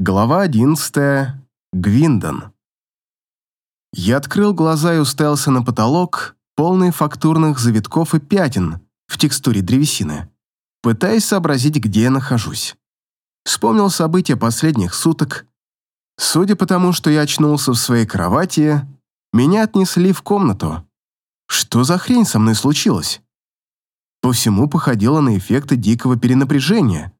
Глава 11. Гвиндон. Я открыл глаза и уставился на потолок, полный фактурных завитков и пятен в текстуре древесины, пытаясь сообразить, где я нахожусь. Вспомнил события последних суток. Судя по тому, что я очнулся в своей кровати, меня отнесли в комнату. Что за хрень со мной случилось? По всему походило на эффекты дикого перенапряжения —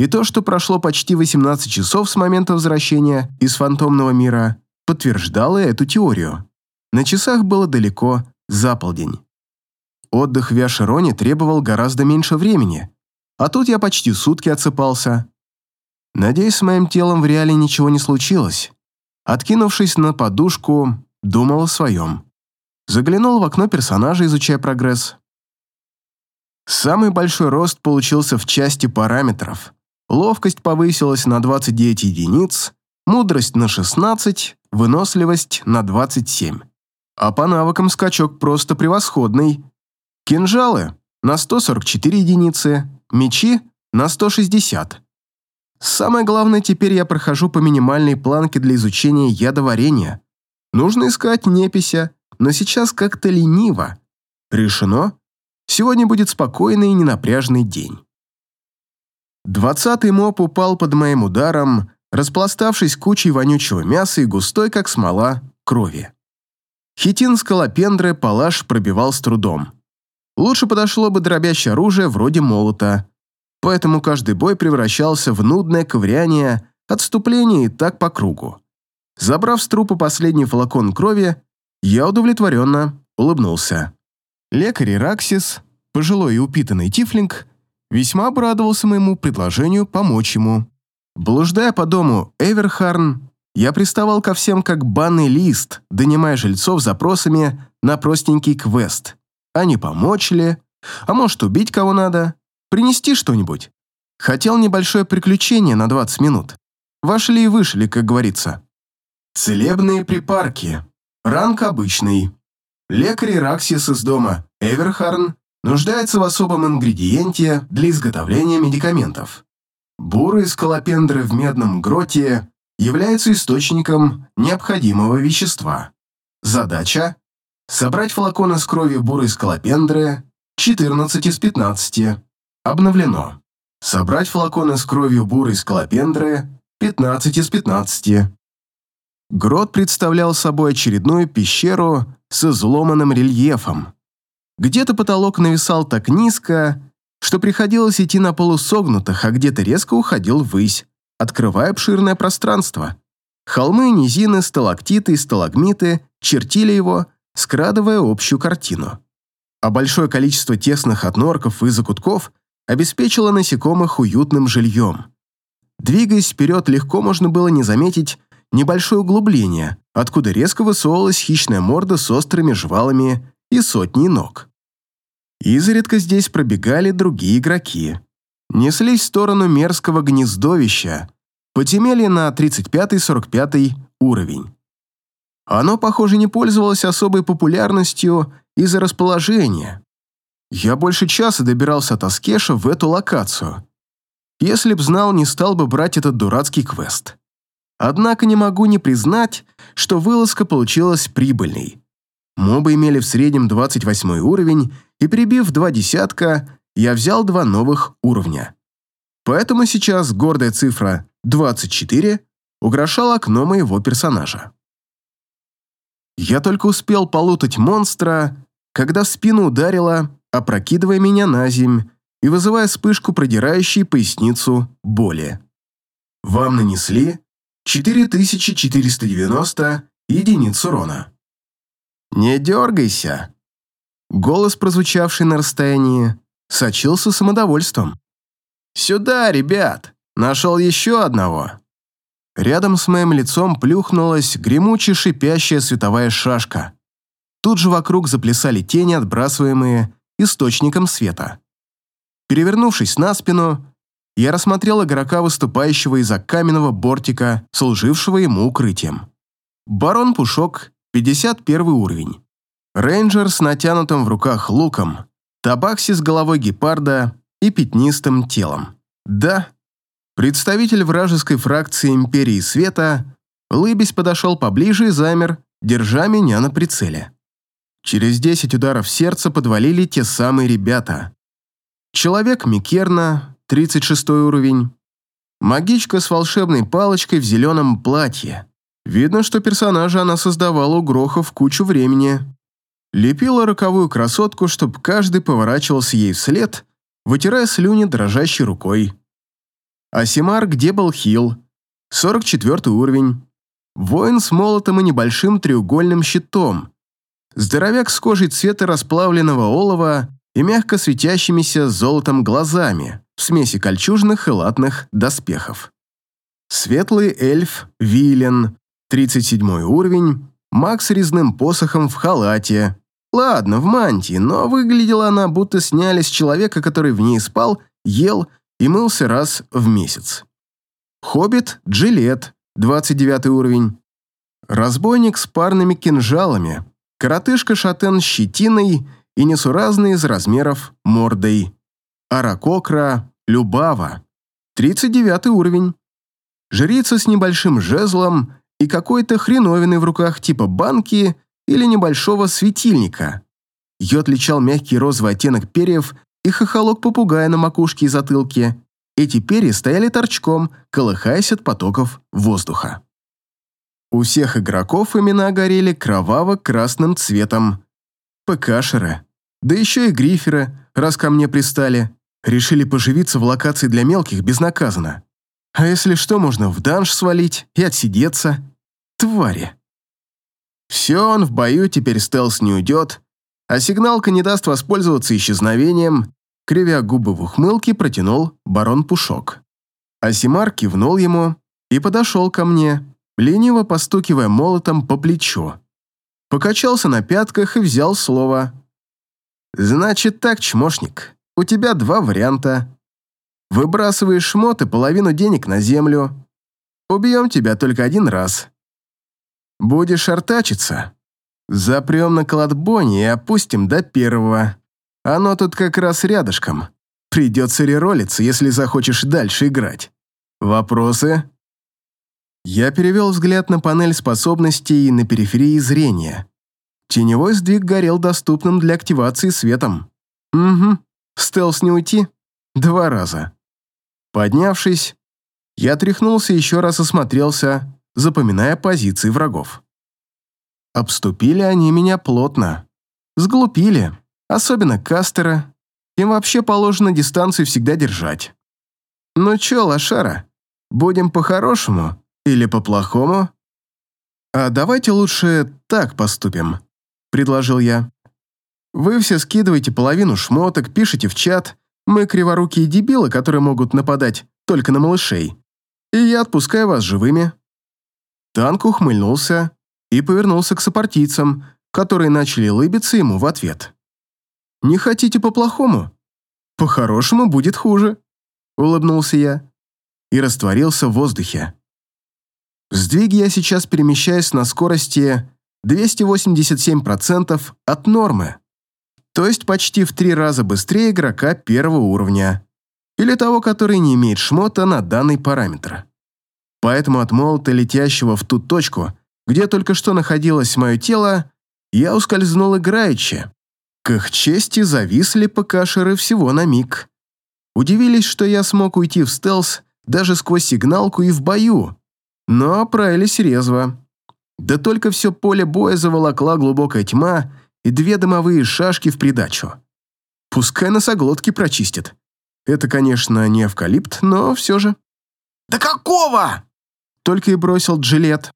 и то, что прошло почти 18 часов с момента возвращения из фантомного мира, подтверждало эту теорию. На часах было далеко за полдень. Отдых в Яшероне требовал гораздо меньше времени, а тут я почти сутки отсыпался. Надеюсь, с моим телом в реале ничего не случилось. Откинувшись на подушку, думал о своем. Заглянул в окно персонажа, изучая прогресс. Самый большой рост получился в части параметров. Ловкость повысилась на 29 единиц, мудрость на 16, выносливость на 27. А по навыкам скачок просто превосходный. Кинжалы на 144 единицы, мечи на 160. Самое главное, теперь я прохожу по минимальной планке для изучения ядоварения. Нужно искать непися, но сейчас как-то лениво. Решено. Сегодня будет спокойный и ненапряжный день. Двадцатый моп упал под моим ударом, распластавшись кучей вонючего мяса и густой, как смола, крови. Хитин скалопендры палаш пробивал с трудом. Лучше подошло бы дробящее оружие вроде молота, поэтому каждый бой превращался в нудное ковыряние, отступление и так по кругу. Забрав с трупа последний флакон крови, я удовлетворенно улыбнулся. Лекарь Ираксис, пожилой и упитанный тифлинг, весьма обрадовался моему предложению помочь ему. Блуждая по дому Эверхарн, я приставал ко всем как банный лист, донимая жильцов запросами на простенький квест. А не помочь ли? А может, убить кого надо? Принести что-нибудь? Хотел небольшое приключение на 20 минут. Вошли и вышли, как говорится. Целебные припарки. Ранг обычный. Лекарь Раксис из дома Эверхарн нуждается в особом ингредиенте для изготовления медикаментов. Бурые скалопендры в медном гроте являются источником необходимого вещества. Задача – собрать флаконы с кровью бурой скалопендры 14 из 15. Обновлено. Собрать флаконы с кровью бурой скалопендры 15 из 15. Грот представлял собой очередную пещеру с изломанным рельефом, где-то потолок нависал так низко, что приходилось идти на полусогнутых, а где-то резко уходил ввысь, открывая обширное пространство. Холмы, низины, сталактиты и сталагмиты чертили его, скрадывая общую картину. А большое количество тесных отнорков и закутков обеспечило насекомых уютным жильем. Двигаясь вперед, легко можно было не заметить небольшое углубление, откуда резко высовывалась хищная морда с острыми жвалами и сотней ног. Изредка здесь пробегали другие игроки. Неслись в сторону мерзкого гнездовища, потемели на 35-45 уровень. Оно, похоже, не пользовалось особой популярностью из-за расположения. Я больше часа добирался от Аскеша в эту локацию. Если б знал, не стал бы брать этот дурацкий квест. Однако не могу не признать, что вылазка получилась прибыльной. Мобы имели в среднем 28 уровень и прибив два десятка, я взял два новых уровня. Поэтому сейчас гордая цифра 24 украшала окно моего персонажа. Я только успел полутать монстра, когда в спину ударило, опрокидывая меня на земь и вызывая вспышку, продирающей поясницу боли. Вам нанесли 4490 единиц урона. «Не дергайся», Голос, прозвучавший на расстоянии, сочился самодовольством. «Сюда, ребят! Нашел еще одного!» Рядом с моим лицом плюхнулась гремучая шипящая световая шашка. Тут же вокруг заплясали тени, отбрасываемые источником света. Перевернувшись на спину, я рассмотрел игрока, выступающего из-за каменного бортика, служившего ему укрытием. Барон Пушок, 51 уровень. Рейнджер с натянутым в руках луком, табакси с головой гепарда и пятнистым телом. Да, Представитель вражеской фракции Империи Света, лыбясь, подошел поближе и замер, держа меня на прицеле. Через десять ударов сердца подвалили те самые ребята. Человек Микерна, 36 уровень. Магичка с волшебной палочкой в зеленом платье. Видно, что персонажа она создавала у Грохов кучу времени. Лепила роковую красотку, чтобы каждый поворачивался ей вслед, вытирая слюни дрожащей рукой. Асимар, где был Хил? 44 уровень. Воин с молотом и небольшим треугольным щитом. Здоровяк с кожей цвета расплавленного олова и мягко светящимися золотом глазами в смеси кольчужных и латных доспехов. Светлый эльф Вилен, 37 уровень, маг с резным посохом в халате. Ладно, в мантии, но выглядела она, будто сняли с человека, который в ней спал, ел и мылся раз в месяц. Хоббит Джилет, 29 уровень. Разбойник с парными кинжалами. Коротышка-шатен с щетиной и несуразной из размеров мордой. Аракокра Любава, 39 уровень. Жрица с небольшим жезлом и какой-то хреновиной в руках типа банки или небольшого светильника. Ее отличал мягкий розовый оттенок перьев и хохолок попугая на макушке и затылке. Эти перья стояли торчком, колыхаясь от потоков воздуха. У всех игроков имена горели кроваво-красным цветом. ПКшеры, да еще и гриферы, раз ко мне пристали, решили поживиться в локации для мелких безнаказанно. А если что, можно в данж свалить и отсидеться. Твари. Все, он в бою, теперь стелс не уйдет, а сигналка не даст воспользоваться исчезновением, кривя губы в ухмылке, протянул барон Пушок. Асимар кивнул ему и подошел ко мне, лениво постукивая молотом по плечу. Покачался на пятках и взял слово. «Значит так, чмошник, у тебя два варианта. Выбрасываешь шмот и половину денег на землю. Убьем тебя только один раз. Будешь артачиться, запрем на кладбоне и опустим до первого. Оно тут как раз рядышком. Придется реролиться, если захочешь дальше играть. Вопросы?» Я перевел взгляд на панель способностей на периферии зрения. Теневой сдвиг горел доступным для активации светом. Угу, стелс не уйти? Два раза. Поднявшись, я тряхнулся и еще раз осмотрелся, запоминая позиции врагов. Обступили они меня плотно. Сглупили, особенно Кастера. Им вообще положено дистанцию всегда держать. Ну чё, лошара, будем по-хорошему или по-плохому? А давайте лучше так поступим, предложил я. Вы все скидываете половину шмоток, пишите в чат. Мы криворукие дебилы, которые могут нападать только на малышей. И я отпускаю вас живыми. Танк ухмыльнулся и повернулся к сопартийцам, которые начали лыбиться ему в ответ. «Не хотите по-плохому? По-хорошему будет хуже», — улыбнулся я и растворился в воздухе. В сдвиге я сейчас перемещаюсь на скорости 287% от нормы, то есть почти в три раза быстрее игрока первого уровня, или того, который не имеет шмота на данный параметр. Поэтому от молота, летящего в ту точку, где только что находилось мое тело, я ускользнул играючи. К их чести зависли ПКшеры всего на миг. Удивились, что я смог уйти в стелс даже сквозь сигналку и в бою, но оправились резво. Да только все поле боя заволокла глубокая тьма и две дымовые шашки в придачу. Пускай носоглотки прочистят. Это, конечно, не эвкалипт, но все же. «Да какого?» Только и бросил Джилет.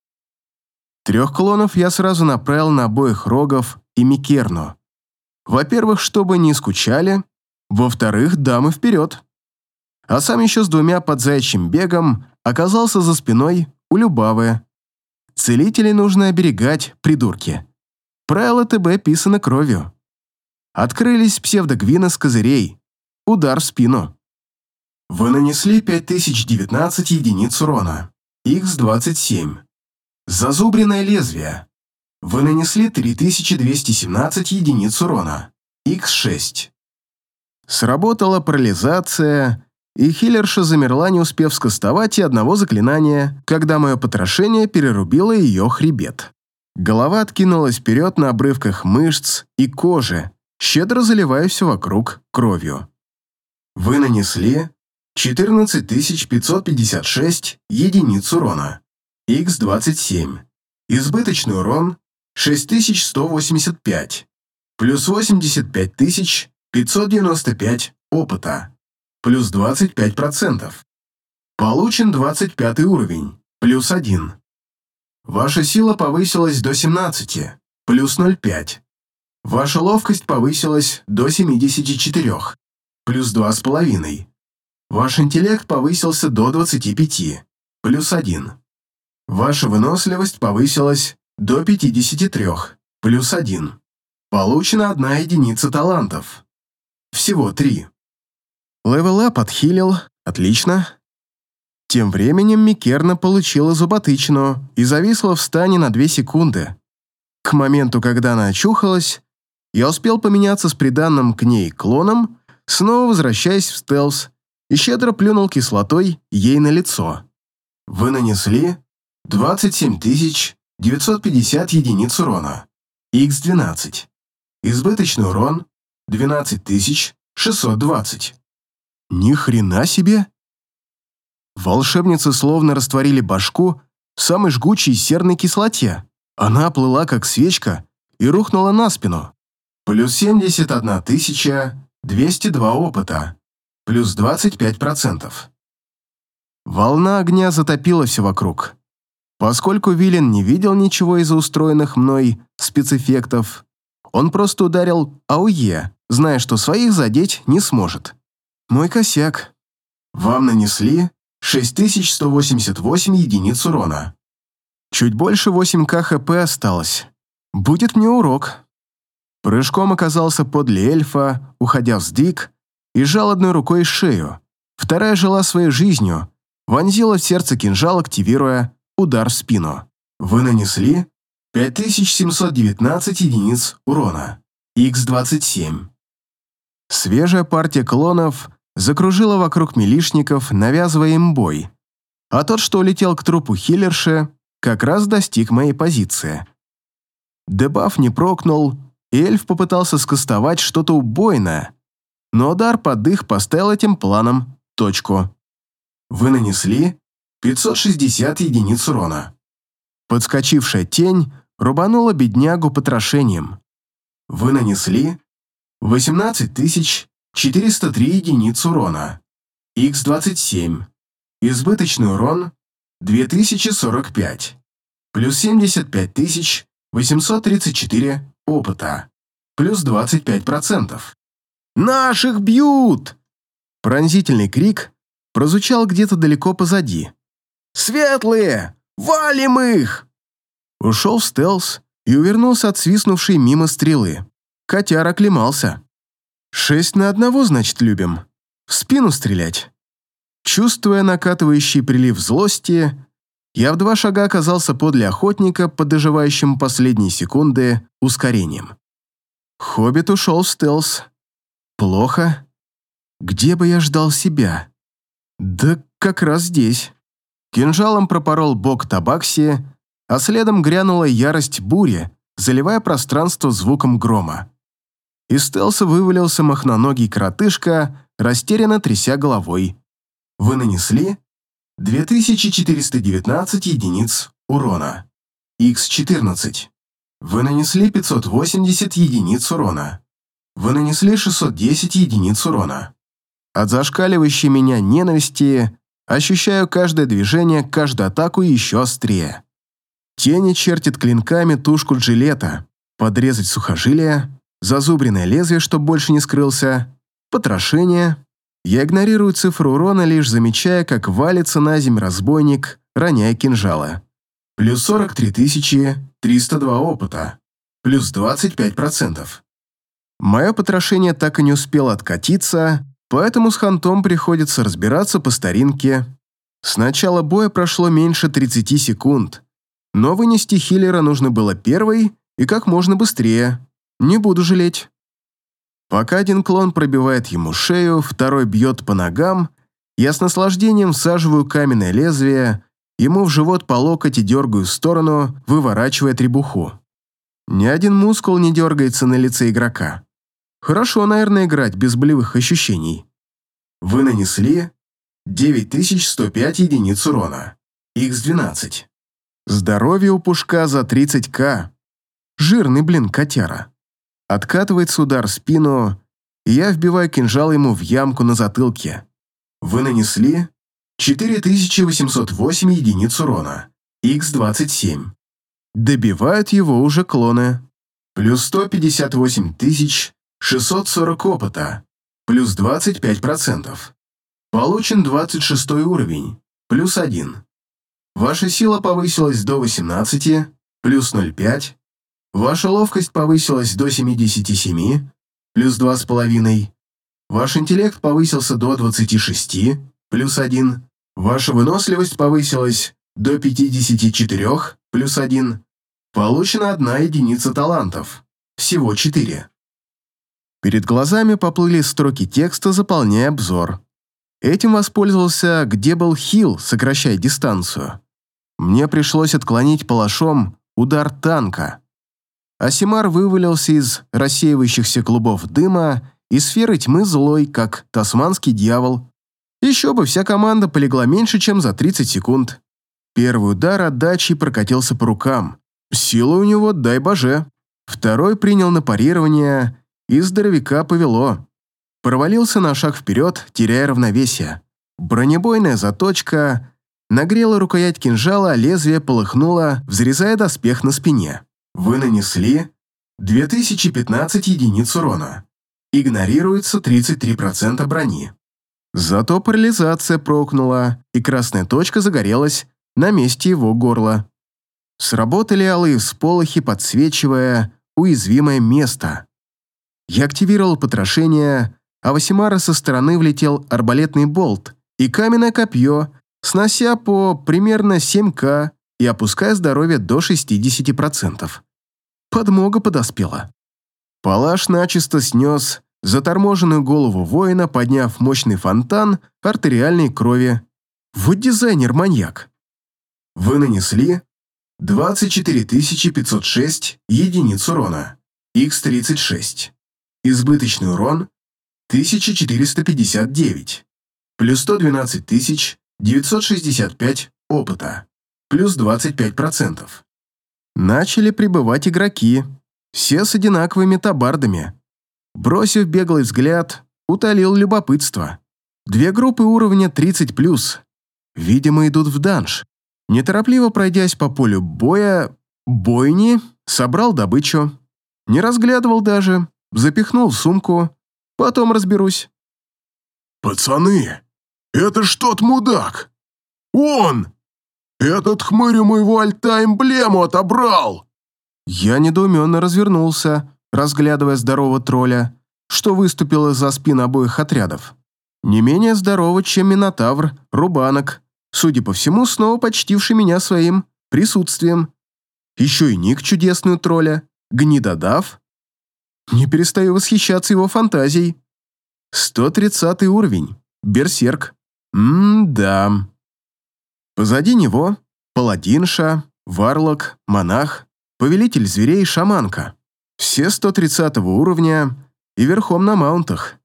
Трех клонов я сразу направил на обоих Рогов и Микерну. Во-первых, чтобы не скучали, во-вторых, дамы вперед. А сам еще с двумя под заячьим бегом оказался за спиной у Любавы. Целителей нужно оберегать, придурки. Правила ТБ писаны кровью. Открылись псевдогвины с козырей. Удар в спину. Вы нанесли 5019 единиц урона. Х27. Зазубренное лезвие. Вы нанесли 3217 единиц урона. Х6. Сработала парализация, и хиллерша замерла, не успев скостовать и одного заклинания, когда мое потрошение перерубило ее хребет. Голова откинулась вперед на обрывках мышц и кожи, щедро заливая все вокруг кровью. Вы нанесли 14556 единиц урона. Х27. Избыточный урон 6185. Плюс 85595 опыта. Плюс 25%. Получен 25 уровень. Плюс 1. Ваша сила повысилась до 17. Плюс 0,5. Ваша ловкость повысилась до 74. Плюс 2,5. Ваш интеллект повысился до 25. Плюс 1. Ваша выносливость повысилась до 53, плюс 1. Получена одна единица талантов. Всего три. Level up отхилил, отлично. Тем временем Микерна получила зуботычину и зависла в стане на 2 секунды. К моменту, когда она очухалась, я успел поменяться с приданным к ней клоном, снова возвращаясь в стелс, и щедро плюнул кислотой ей на лицо. Вы нанесли 27 тысяч 950 единиц урона. Х12. Избыточный урон 12620. Ни хрена себе! Волшебницы словно растворили башку в самой жгучей серной кислоте. Она плыла как свечка и рухнула на спину. Плюс 71 тысяча 202 опыта. Плюс 25%. Волна огня затопила все вокруг. Поскольку Виллен не видел ничего из-за устроенных мной спецэффектов, он просто ударил АУЕ, зная, что своих задеть не сможет. Мой косяк. Вам нанесли 6188 единиц урона. Чуть больше 8к хп осталось. Будет мне урок. Прыжком оказался подле эльфа, уходя в сдвиг, и жал одной рукой шею. Вторая жила своей жизнью, вонзила в сердце кинжал, активируя Удар в спину. Вы нанесли 5719 единиц урона. Х27. Свежая партия клонов закружила вокруг милишников, навязывая им бой. А тот, что улетел к трупу хиллерши, как раз достиг моей позиции. Дебаф не прокнул, и эльф попытался скостовать что-то убойное, но удар под их поставил этим планом точку. Вы нанесли 560 единиц урона. Подскочившая тень рубанула беднягу потрошением. Вы нанесли 18403 единиц урона. Х27. Избыточный урон 2045. Плюс 75834 опыта. Плюс 25%. «Наших бьют!» Пронзительный крик прозвучал где-то далеко позади. Светлые! Валим их!» Ушел в стелс и увернулся от свистнувшей мимо стрелы. Котяр оклемался. «Шесть на одного, значит, любим. В спину стрелять». Чувствуя накатывающий прилив злости, я в два шага оказался подле охотника, подоживающим последние секунды ускорением. Хоббит ушел в стелс. Плохо. Где бы я ждал себя? Да как раз здесь. Кинжалом пропорол бок табакси, а следом грянула ярость бури, заливая пространство звуком грома. Из стелса вывалился махноногий коротышка, растерянно тряся головой. Вы нанесли 2419 единиц урона. Х14. Вы нанесли 580 единиц урона. Вы нанесли 610 единиц урона. От зашкаливающей меня ненависти Ощущаю каждое движение, каждую атаку еще острее. Тени чертит клинками тушку джилета, подрезать сухожилие, зазубренное лезвие, чтобы больше не скрылся, потрошение. Я игнорирую цифру урона, лишь замечая, как валится на земь разбойник, роняя кинжалы. Плюс 43 302 опыта. Плюс 25%. Мое потрошение так и не успело откатиться, Поэтому с Хантом приходится разбираться по старинке. С начала боя прошло меньше 30 секунд, но вынести хиллера нужно было первой и как можно быстрее. Не буду жалеть. Пока один клон пробивает ему шею, второй бьет по ногам, Я с наслаждением всаживаю каменное лезвие ему в живот по локоть и дергаю в сторону, выворачивая требуху. Ни один мускул не дергается на лице игрока. Хорошо, наверное, играть без болевых ощущений. Вы нанесли 9105 единиц урона. Х12. Здоровье у пушка за 30к. Жирный, блин, котяра. Откатывается удар в спину, и я вбиваю кинжал ему в ямку на затылке. Вы нанесли 4808 единиц урона. Х27. Добивают его уже клоны. Плюс 158 640 опыта. Плюс 25%. Получен 26 уровень. Плюс 1. Ваша сила повысилась до 18, плюс 0,5. Ваша ловкость повысилась до 77, плюс 2,5. Ваш интеллект повысился до 26, плюс 1. Ваша выносливость повысилась до 54, плюс 1. Получена одна единица талантов. Всего 4. Перед глазами поплыли строки текста, заполняя обзор. Этим воспользовался «Где был Хилл», сокращая дистанцию. Мне пришлось отклонить палашом удар танка. Асимар вывалился из рассеивающихся клубов дыма и сферы тьмы злой, как тасманский дьявол. Еще бы, вся команда полегла меньше, чем за 30 секунд. Первый удар отдачи прокатился по рукам. Сила у него, дай боже. Второй принял на парирование, и здоровяка повело. Провалился на шаг вперед, теряя равновесие. Бронебойная заточка нагрела рукоять кинжала, а лезвие полыхнуло, взрезая доспех на спине. Вы нанесли 2015 единиц урона. Игнорируется 33% брони. Зато парализация прокнула, и красная точка загорелась на месте его горла. Сработали алые всполохи, подсвечивая уязвимое место. Я активировал потрошение, а Васимара со стороны влетел арбалетный болт и каменное копье, снося по примерно 7к и опуская здоровье до 60%. Подмога подоспела. Палаш начисто снес заторможенную голову воина, подняв мощный фонтан артериальной крови. Вот дизайнер-маньяк. Вы нанесли 24 506 единиц урона, Х36. Избыточный урон 1459, плюс 112 965 опыта, плюс 25%. Начали прибывать игроки, все с одинаковыми табардами. Бросив беглый взгляд, утолил любопытство. Две группы уровня 30+, видимо, идут в данж. Неторопливо пройдясь по полю боя, бойни, собрал добычу. Не разглядывал даже, запихнул в сумку, потом разберусь. «Пацаны, это ж тот мудак! Он! Этот хмырь у моего альта эмблему отобрал!» Я недоуменно развернулся, разглядывая здорового тролля, что выступил из-за спин обоих отрядов. Не менее здорово, чем Минотавр, Рубанок, судя по всему, снова почтивший меня своим присутствием. Еще и ник чудесный у тролля, Гнидодав. Не перестаю восхищаться его фантазией. 130 уровень. Берсерк. М-да. Позади него паладинша, варлок, монах, повелитель зверей шаманка. Все 130 уровня и верхом на маунтах.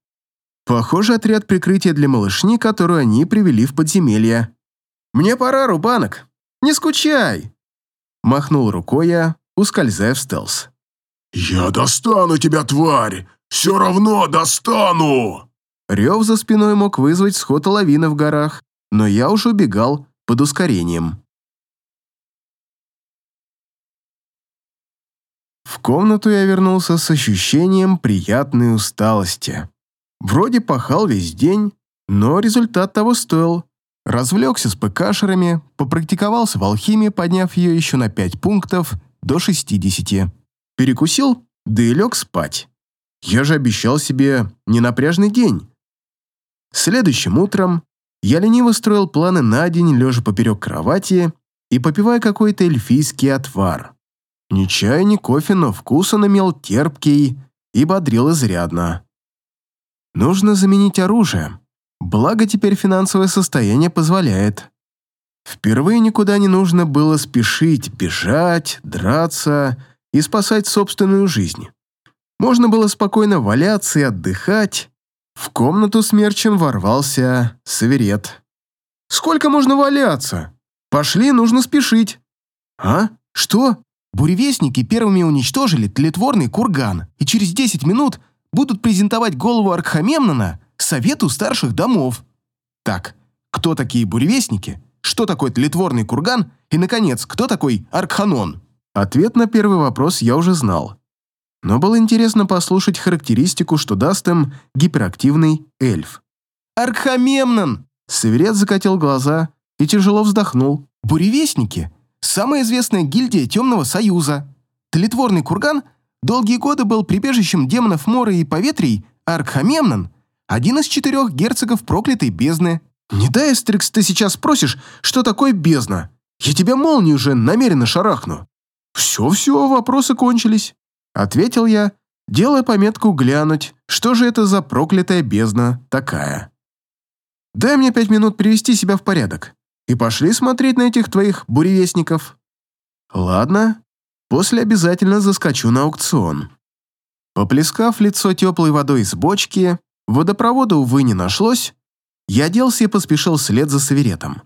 Похоже, отряд прикрытия для малышни, которую они привели в подземелье. «Мне пора, Рубанок! Не скучай!» Махнул рукой я, ускользая в стелс. «Я достану тебя, тварь! Все равно достану!» Рев за спиной мог вызвать сход лавины в горах, но я уже убегал под ускорением. В комнату я вернулся с ощущением приятной усталости. Вроде пахал весь день, но результат того стоил. Развлекся с ПКшерами, попрактиковался в алхимии, подняв ее еще на 5 пунктов до 60. Перекусил, да и лег спать. Я же обещал себе ненапряжный день. Следующим утром я лениво строил планы на день, лежа поперек кровати и попивая какой-то эльфийский отвар. Ни чая, ни кофе, но вкус он имел терпкий и бодрил изрядно. Нужно заменить оружие. Благо теперь финансовое состояние позволяет. Впервые никуда не нужно было спешить, бежать, драться и спасать собственную жизнь. Можно было спокойно валяться и отдыхать. В комнату смерчем ворвался Саверет. «Сколько можно валяться? Пошли, нужно спешить». «А? Что?» Буревестники первыми уничтожили тлетворный курган и через 10 минут будут презентовать голову Аркхамемнона Совету старших домов. Так, кто такие буревестники? Что такое тлетворный курган? И, наконец, кто такой Аркханон? Ответ на первый вопрос я уже знал. Но было интересно послушать характеристику, что даст им гиперактивный эльф. «Аркхамемнон!» Северет закатил глаза и тяжело вздохнул. «Буревестники — самая известная гильдия Темного Союза. Тлетворный курган долгие годы был прибежищем демонов моря и поветрий, а один из четырех герцогов проклятой бездны. Не дай, Астрикс, ты сейчас спросишь, что такое бездна. Я тебя молнию уже намеренно шарахну». «Все-все, вопросы кончились», — ответил я, делая пометку глянуть, что же это за проклятая бездна такая. «Дай мне пять минут привести себя в порядок, и пошли смотреть на этих твоих буревестников». «Ладно, после обязательно заскочу на аукцион». Поплескав лицо теплой водой из бочки, водопровода, увы, не нашлось, я оделся и поспешил вслед за Саверетом.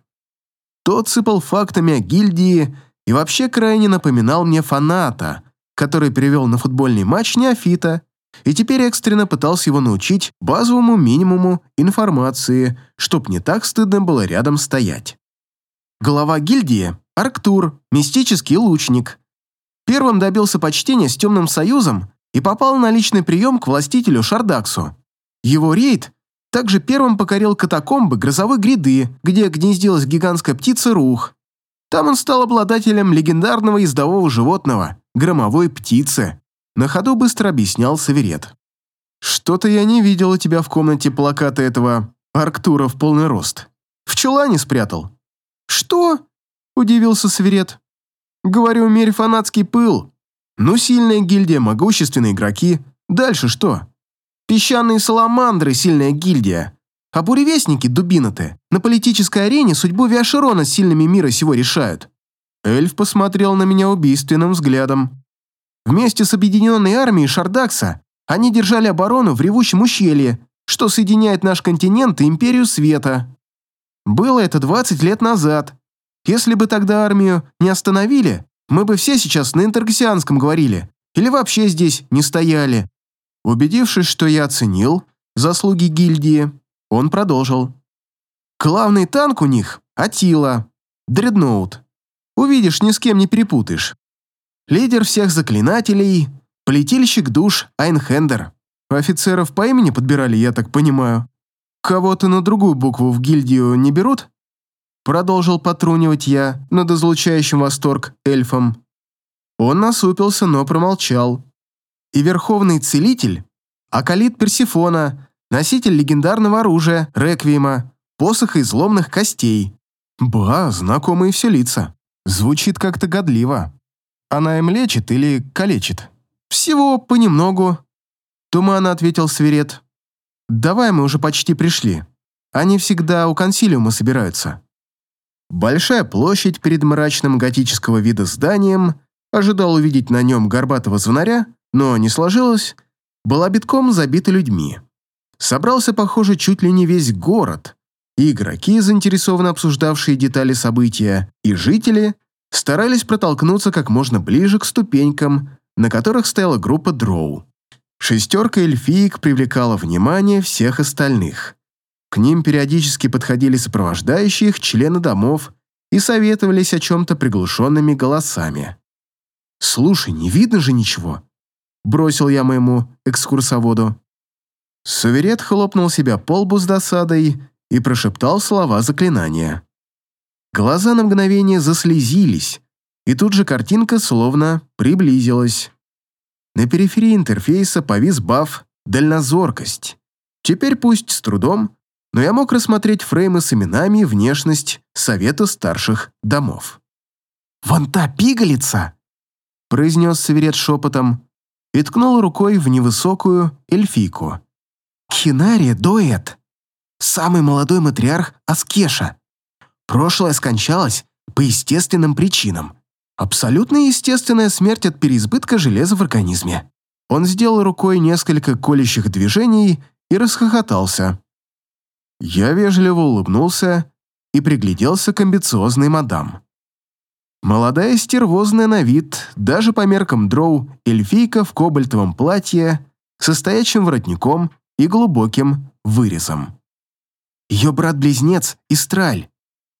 Тот сыпал фактами о гильдии и вообще крайне напоминал мне фаната, который привел на футбольный матч неофита и теперь экстренно пытался его научить базовому минимуму информации, чтоб не так стыдно было рядом стоять. Глава гильдии – Арктур, мистический лучник. Первым добился почтения с Темным Союзом и попал на личный прием к властителю Шардаксу. Его рейд также первым покорил катакомбы грозовой гряды, где гнездилась гигантская птица Рух. Там он стал обладателем легендарного ездового животного – громовой птицы. На ходу быстро объяснял Саверет. «Что-то я не видел у тебя в комнате плаката этого Арктура в полный рост. В чулане спрятал». «Что?» – удивился Саверет. «Говорю, мерь фанатский пыл. Ну, сильная гильдия, могущественные игроки. Дальше что?» «Песчаные саламандры – сильная гильдия. А буревестники, дубиноты, на политической арене судьбу Виашерона с сильными мира сего решают. Эльф посмотрел на меня убийственным взглядом. Вместе с объединенной армией Шардакса они держали оборону в ревущем ущелье, что соединяет наш континент и Империю Света. Было это 20 лет назад. Если бы тогда армию не остановили, мы бы все сейчас на интерксианском говорили, или вообще здесь не стояли. Убедившись, что я оценил заслуги гильдии, он продолжил. Главный танк у них – Атила, Дредноут. Увидишь, ни с кем не перепутаешь. Лидер всех заклинателей – плетильщик душ Айнхендер. Офицеров по имени подбирали, я так понимаю. Кого-то на другую букву в гильдию не берут? Продолжил потрунивать я над излучающим восторг эльфом. Он насупился, но промолчал. И верховный целитель – Акалит Персифона, носитель легендарного оружия Реквиема, посоха из ломных костей. Ба, знакомые все лица. Звучит как-то годливо. Она им лечит или калечит? Всего понемногу. Туманно ответил Свирет. Давай, мы уже почти пришли. Они всегда у консилиума собираются. Большая площадь перед мрачным готического вида зданием, ожидал увидеть на нем горбатого звонаря, но не сложилось, была битком забита людьми. Собрался, похоже, чуть ли не весь город, игроки, заинтересованно обсуждавшие детали события, и жители старались протолкнуться как можно ближе к ступенькам, на которых стояла группа дроу. Шестерка эльфиек привлекала внимание всех остальных. К ним периодически подходили сопровождающие их члены домов и советовались о чем-то приглушенными голосами. «Слушай, не видно же ничего», — бросил я моему экскурсоводу. Суверет хлопнул себя по лбу с досадой и прошептал слова заклинания. Глаза на мгновение заслезились, и тут же картинка словно приблизилась. На периферии интерфейса повис баф «Дальнозоркость». Теперь пусть с трудом, но я мог рассмотреть фреймы с именами и внешность Совета старших домов. «Вон та пигалица!» – произнес Саверет шепотом и ткнул рукой в невысокую эльфийку. «Хинария дуэт!» самый молодой матриарх Аскеша. Прошлое скончалось по естественным причинам. Абсолютно естественная смерть от переизбытка железа в организме. Он сделал рукой несколько колющих движений и расхохотался. Я вежливо улыбнулся и пригляделся к амбициозной мадам. Молодая стервозная на вид, даже по меркам дроу, эльфийка в кобальтовом платье, со стоячим воротником и глубоким вырезом. Ее брат-близнец – Истраль,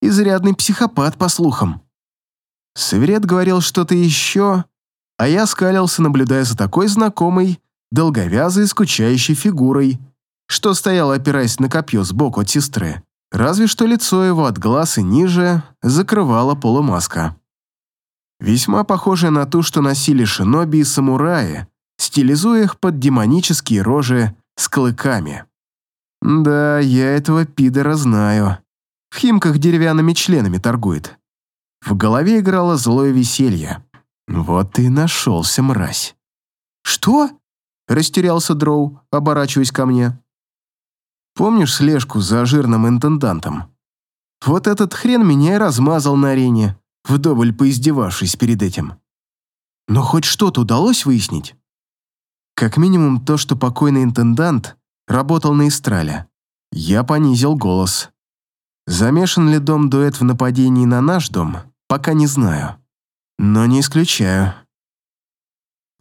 изрядный психопат, по слухам. Саверет говорил что-то еще, а я скалился, наблюдая за такой знакомой, долговязой, скучающей фигурой, что стоял, опираясь на копье сбоку от сестры. Разве что лицо его от глаз и ниже закрывала полумаска. Весьма похожая на ту, что носили шиноби и самураи, стилизуя их под демонические рожи с клыками. Да, я этого пидора знаю. В химках деревянными членами торгует. В голове играло злое веселье. Вот и нашелся мразь. «Что?» – растерялся Дроу, оборачиваясь ко мне. «Помнишь слежку за жирным интендантом? Вот этот хрен меня и размазал на арене, вдоволь поиздевавшись перед этим. Но хоть что-то удалось выяснить?» Как минимум то, что покойный интендант работал на Истрале. Я понизил голос. Замешан ли дом дуэт в нападении на наш дом, пока не знаю. Но не исключаю.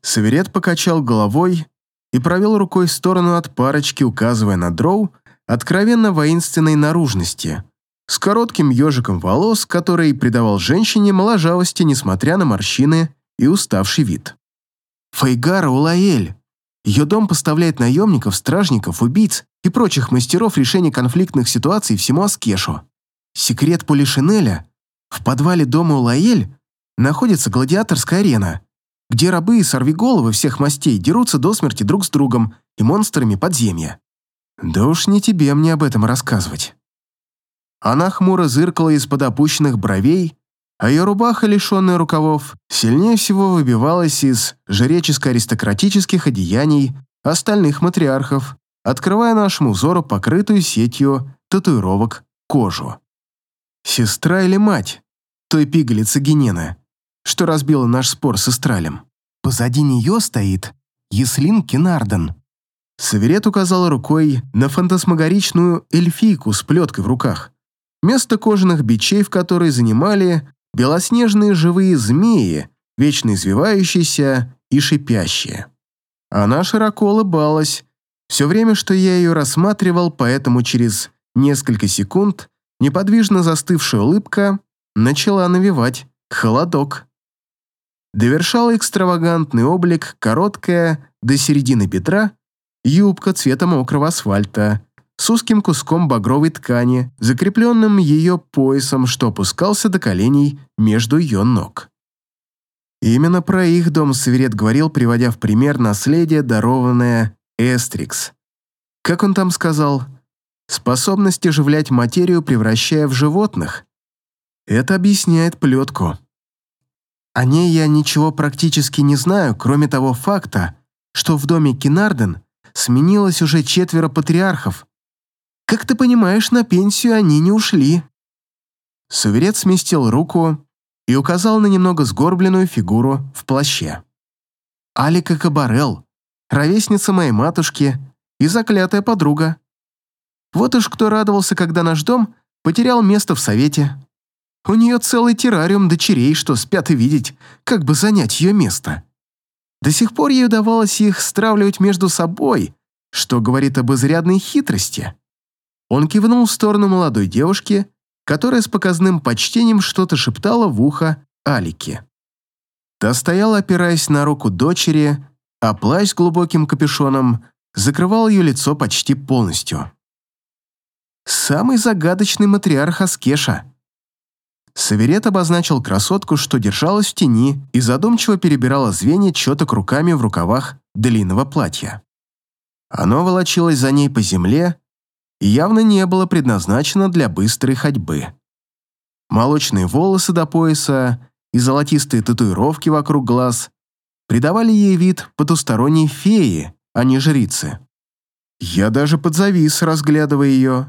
Саверет покачал головой и провел рукой в сторону от парочки, указывая на дроу откровенно воинственной наружности, с коротким ежиком волос, который придавал женщине моложавости, несмотря на морщины и уставший вид. «Фейгара Улаэль!» Ее дом поставляет наемников, стражников, убийц и прочих мастеров решения конфликтных ситуаций всему Аскешу. Секрет Полишинеля – в подвале дома Улаэль находится гладиаторская арена, где рабы и сорвиголовы всех мастей дерутся до смерти друг с другом и монстрами подземья. Да уж не тебе мне об этом рассказывать. Она хмуро зыркала из-под опущенных бровей, а ее рубаха, лишенная рукавов, сильнее всего выбивалась из жреческо-аристократических одеяний остальных матриархов, открывая нашему взору покрытую сетью татуировок кожу. Сестра или мать той пигалицы Генена, что разбила наш спор с Истралем. Позади нее стоит Еслин Кенарден. Саверет указал рукой на фантасмагоричную эльфийку с плеткой в руках, место кожаных бичей в которой занимали белоснежные живые змеи, вечно извивающиеся и шипящие. Она широко улыбалась, все время, что я ее рассматривал, поэтому через несколько секунд неподвижно застывшая улыбка начала навевать холодок. Довершал экстравагантный облик короткая до середины бедра юбка цвета мокрого асфальта, с узким куском багровой ткани, закрепленным ее поясом, что опускался до коленей между ее ног. Именно про их дом Саверет говорил, приводя в пример наследие, дарованное Эстрикс. Как он там сказал? Способность оживлять материю, превращая в животных. Это объясняет плетку. О ней я ничего практически не знаю, кроме того факта, что в доме Кинарден сменилось уже четверо патриархов, как ты понимаешь, на пенсию они не ушли». Суверет сместил руку и указал на немного сгорбленную фигуру в плаще. Алика Кабарел, ровесница моей матушки и заклятая подруга. Вот уж кто радовался, когда наш дом потерял место в совете. У нее целый террариум дочерей, что спят и видеть, как бы занять ее место. До сих пор ей удавалось их стравливать между собой, что говорит об изрядной хитрости. Он кивнул в сторону молодой девушки, которая с показным почтением что-то шептала в ухо Алике. Та стояла, опираясь на руку дочери, а плащ с глубоким капюшоном закрывал ее лицо почти полностью. Самый загадочный матриарх Аскеша. Саверет обозначил красотку, что держалась в тени и задумчиво перебирала звенья четок руками в рукавах длинного платья. Оно волочилось за ней по земле, явно не было предназначено для быстрой ходьбы. Молочные волосы до пояса и золотистые татуировки вокруг глаз придавали ей вид потусторонней феи, а не жрицы. Я даже подзавис, разглядывая ее.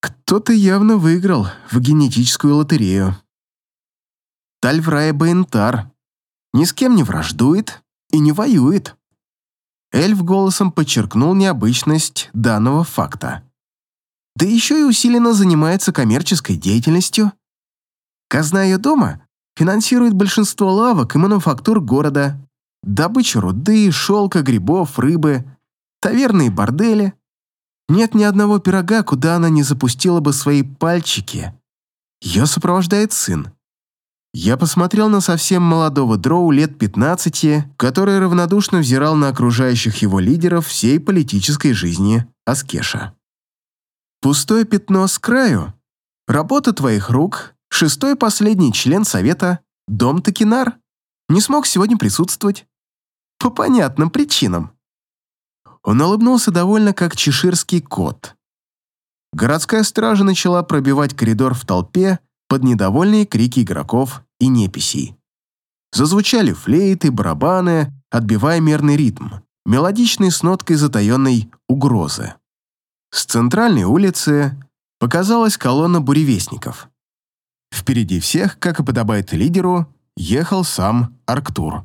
Кто-то явно выиграл в генетическую лотерею. Тальврая Баентар ни с кем не враждует и не воюет. Эльф голосом подчеркнул необычность данного факта. Да еще и усиленно занимается коммерческой деятельностью. Казна ее дома финансирует большинство лавок и мануфактур города, добычу руды, шелка, грибов, рыбы, таверны и бордели. Нет ни одного пирога, куда она не запустила бы свои пальчики. Ее сопровождает сын. Я посмотрел на совсем молодого дроу лет 15, который равнодушно взирал на окружающих его лидеров всей политической жизни Аскеша. Пустое пятно с краю. Работа твоих рук, шестой последний член совета, Дом Такинар, не смог сегодня присутствовать. По понятным причинам. Он улыбнулся довольно как чеширский кот. Городская стража начала пробивать коридор в толпе под недовольные крики игроков и неписей. Зазвучали флейты, барабаны, отбивая мерный ритм, мелодичный с ноткой затаенной угрозы. С центральной улицы показалась колонна буревестников. Впереди всех, как и подобает лидеру, ехал сам Арктур.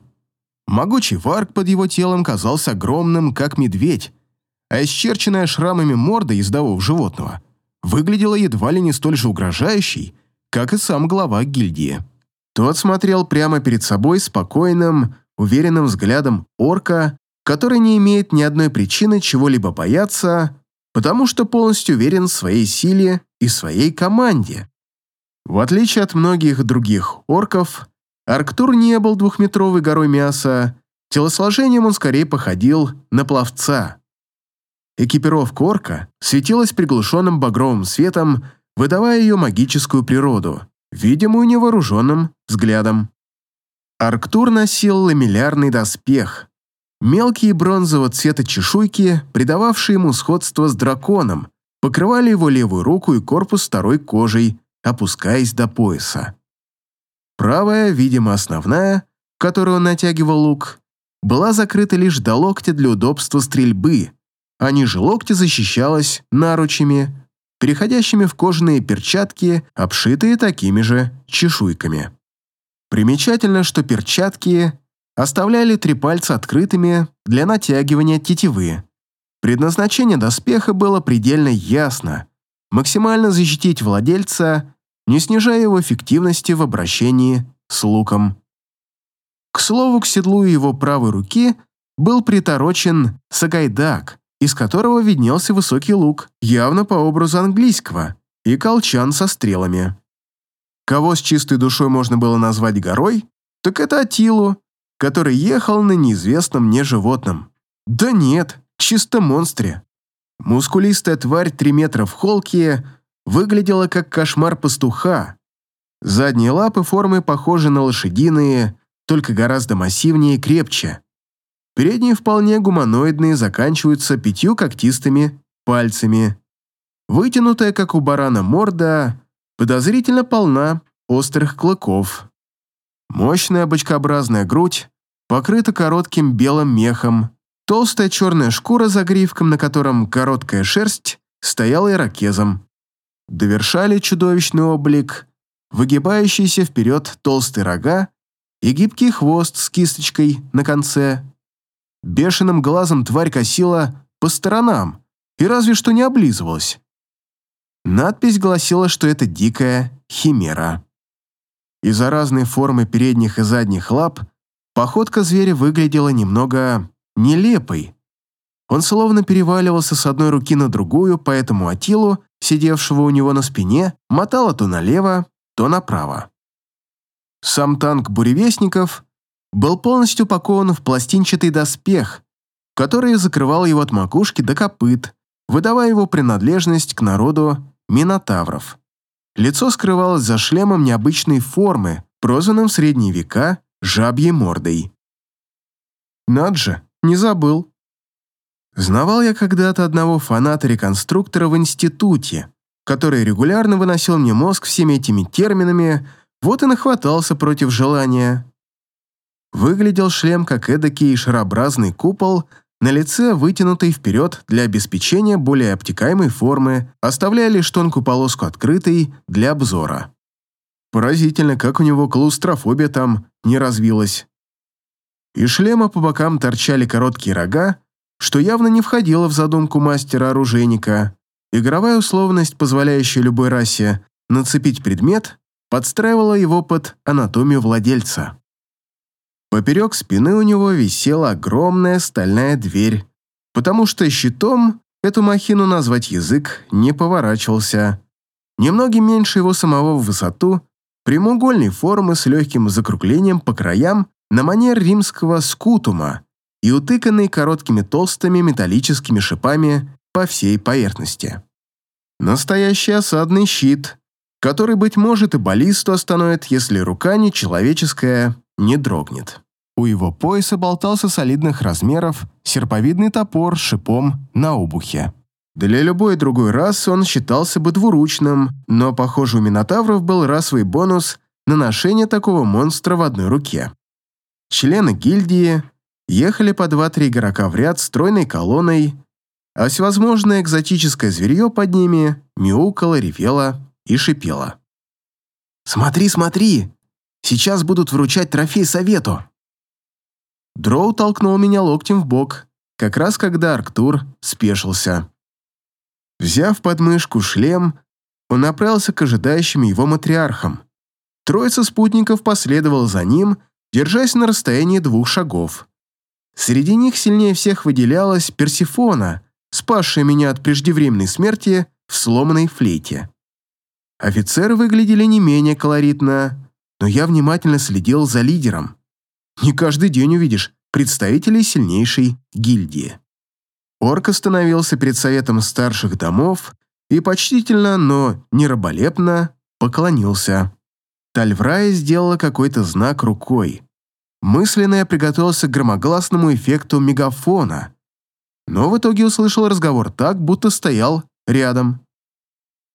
Могучий варк под его телом казался огромным, как медведь, а исчерченная шрамами морда ездового животного выглядела едва ли не столь же угрожающей, как и сам глава гильдии. Тот смотрел прямо перед собой спокойным, уверенным взглядом орка, который не имеет ни одной причины чего-либо бояться, потому что полностью уверен в своей силе и своей команде. В отличие от многих других орков, Арктур не был двухметровой горой мяса, телосложением он скорее походил на пловца. Экипировка орка светилась приглушенным багровым светом, выдавая ее магическую природу видимую невооруженным взглядом. Арктур носил ламеллярный доспех. Мелкие бронзового цвета чешуйки, придававшие ему сходство с драконом, покрывали его левую руку и корпус второй кожей, опускаясь до пояса. Правая, видимо, основная, которую он натягивал лук, была закрыта лишь до локтя для удобства стрельбы, а ниже локтя защищалась наручами, переходящими в кожаные перчатки, обшитые такими же чешуйками. Примечательно, что перчатки оставляли три пальца открытыми для натягивания тетивы. Предназначение доспеха было предельно ясно – максимально защитить владельца, не снижая его эффективности в обращении с луком. К слову, к седлу его правой руки был приторочен сагайдак, из которого виднелся высокий лук, явно по образу английского, и колчан со стрелами. Кого с чистой душой можно было назвать горой, так это Атилу, который ехал на неизвестном мне животном. Да нет, чисто монстре. Мускулистая тварь три метра в холке выглядела как кошмар пастуха. Задние лапы формы похожи на лошадиные, только гораздо массивнее и крепче. Передние вполне гуманоидные заканчиваются пятью когтистыми пальцами. Вытянутая, как у барана, морда подозрительно полна острых клыков. Мощная бочкообразная грудь покрыта коротким белым мехом, толстая черная шкура за гривком, на котором короткая шерсть стояла ирокезом. Довершали чудовищный облик, выгибающиеся вперед толстые рога и гибкий хвост с кисточкой на конце. Бешеным глазом тварь косила по сторонам и разве что не облизывалась. Надпись гласила, что это дикая химера. Из-за разной формы передних и задних лап походка зверя выглядела немного нелепой. Он словно переваливался с одной руки на другую, поэтому Атилу, сидевшего у него на спине, мотало то налево, то направо. Сам танк буревестников был полностью упакован в пластинчатый доспех, который закрывал его от макушки до копыт, выдавая его принадлежность к народу минотавров. Лицо скрывалось за шлемом необычной формы, прозванным в средние века жабьей мордой. Над же, не забыл. Знавал я когда-то одного фаната-реконструктора в институте, который регулярно выносил мне мозг всеми этими терминами, вот и нахватался против желания. Выглядел шлем как эдакий шарообразный купол на лице вытянутой вперед для обеспечения более обтекаемой формы, оставляя лишь тонкую полоску открытой для обзора. Поразительно, как у него клаустрофобия там не развилась. Из шлема по бокам торчали короткие рога, что явно не входило в задумку мастера-оружейника. Игровая условность, позволяющая любой расе нацепить предмет, подстраивала его под анатомию владельца. Поперек спины у него висела огромная стальная дверь, потому что щитом эту махину назвать язык не поворачивался. Немного меньше его самого в высоту, прямоугольной формы с легким закруглением по краям на манер римского скутума и утыканный короткими толстыми металлическими шипами по всей поверхности. Настоящий осадный щит, который, быть может, и баллисту остановит, если рука нечеловеческая не дрогнет. У его пояса болтался солидных размеров серповидный топор с шипом на обухе. Для любой другой расы он считался бы двуручным, но, похоже, у Минотавров был расовый бонус на ношение такого монстра в одной руке. Члены гильдии ехали по два-три игрока в ряд стройной колонной, а всевозможное экзотическое зверье под ними мяукало, ревело и шипело. «Смотри, смотри! Сейчас будут вручать трофей совету!» Дроу толкнул меня локтем в бок, как раз когда Арктур спешился. Взяв под мышку шлем, он направился к ожидающим его матриархам. Троица спутников последовала за ним, держась на расстоянии двух шагов. Среди них сильнее всех выделялась Персифона, спасшая меня от преждевременной смерти в сломанной флейте. Офицеры выглядели не менее колоритно, но я внимательно следил за лидером. Не каждый день увидишь представителей сильнейшей гильдии. Орк остановился перед советом старших домов и почтительно, но не раболепно поклонился. Тальврая сделала какой-то знак рукой. Мысленно я приготовился к громогласному эффекту мегафона, но в итоге услышал разговор так, будто стоял рядом.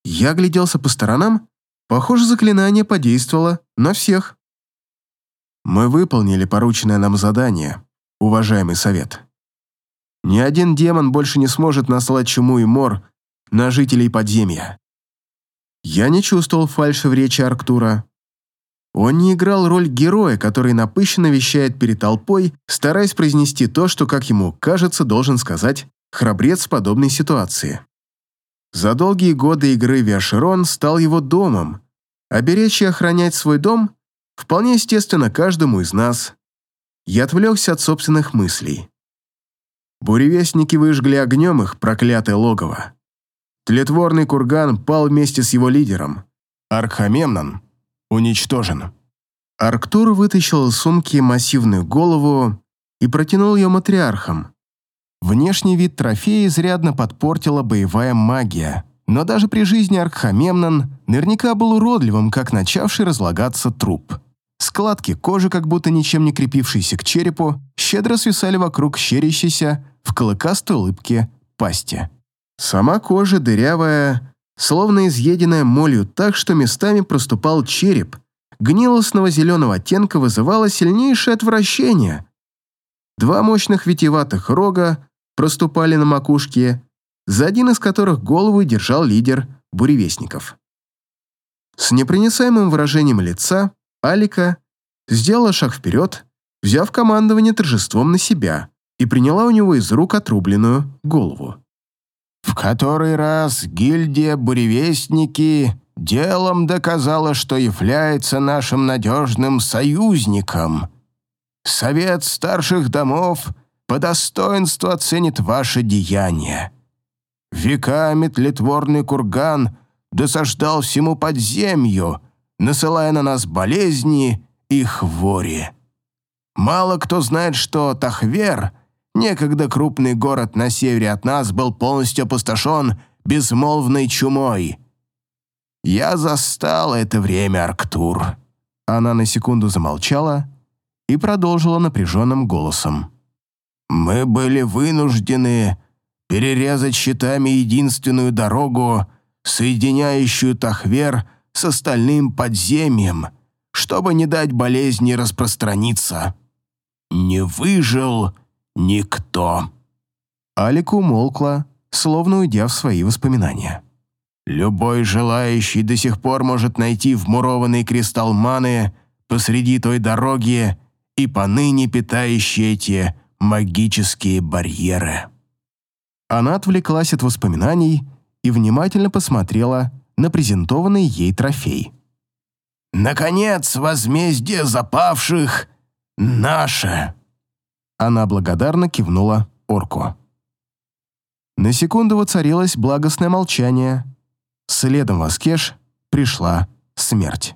Я гляделся по сторонам, похоже, заклинание подействовало на всех. Мы выполнили порученное нам задание, уважаемый совет. Ни один демон больше не сможет наслать чуму и мор на жителей подземья. Я не чувствовал фальши в речи Арктура. Он не играл роль героя, который напыщенно вещает перед толпой, стараясь произнести то, что, как ему кажется, должен сказать храбрец в подобной ситуации. За долгие годы игры Виашерон стал его домом, а беречь и охранять свой дом вполне естественно каждому из нас. Я отвлекся от собственных мыслей. Буревестники выжгли огнем их проклятое логово. Тлетворный курган пал вместе с его лидером. Аркхамемнон уничтожен. Арктур вытащил из сумки массивную голову и протянул ее матриархам. Внешний вид трофея изрядно подпортила боевая магия, но даже при жизни Аркхамемнон наверняка был уродливым, как начавший разлагаться труп. Складки кожи, как будто ничем не крепившиеся к черепу, щедро свисали вокруг щерящейся в клыкастой улыбке пасти. Сама кожа дырявая, словно изъеденная молью так, что местами проступал череп, гнилостного зеленого оттенка вызывало сильнейшее отвращение. Два мощных витиеватых рога проступали на макушке, за один из которых голову держал лидер буревестников. С непроницаемым выражением лица Алика сделала шаг вперед, взяв командование торжеством на себя и приняла у него из рук отрубленную голову. В который раз гильдия «Буревестники» делом доказала, что является нашим надежным союзником. Совет старших домов по достоинству оценит ваше деяние. Веками тлетворный курган досаждал всему подземью, насылая на нас болезни и хвори. Мало кто знает, что Тахвер — Некогда крупный город на севере от нас был полностью опустошен безмолвной чумой. Я застал это время, Арктур». Она на секунду замолчала и продолжила напряженным голосом. «Мы были вынуждены перерезать щитами единственную дорогу, соединяющую Тахвер с остальным подземьем, чтобы не дать болезни распространиться. Не выжил никто. Алика умолкла, словно уйдя в свои воспоминания. «Любой желающий до сих пор может найти вмурованный кристалл маны посреди той дороги и поныне питающий эти магические барьеры». Она отвлеклась от воспоминаний и внимательно посмотрела на презентованный ей трофей. «Наконец, возмездие запавших наше!» Она благодарно кивнула орку. На секунду воцарилось благостное молчание. Следом в Аскеш пришла смерть.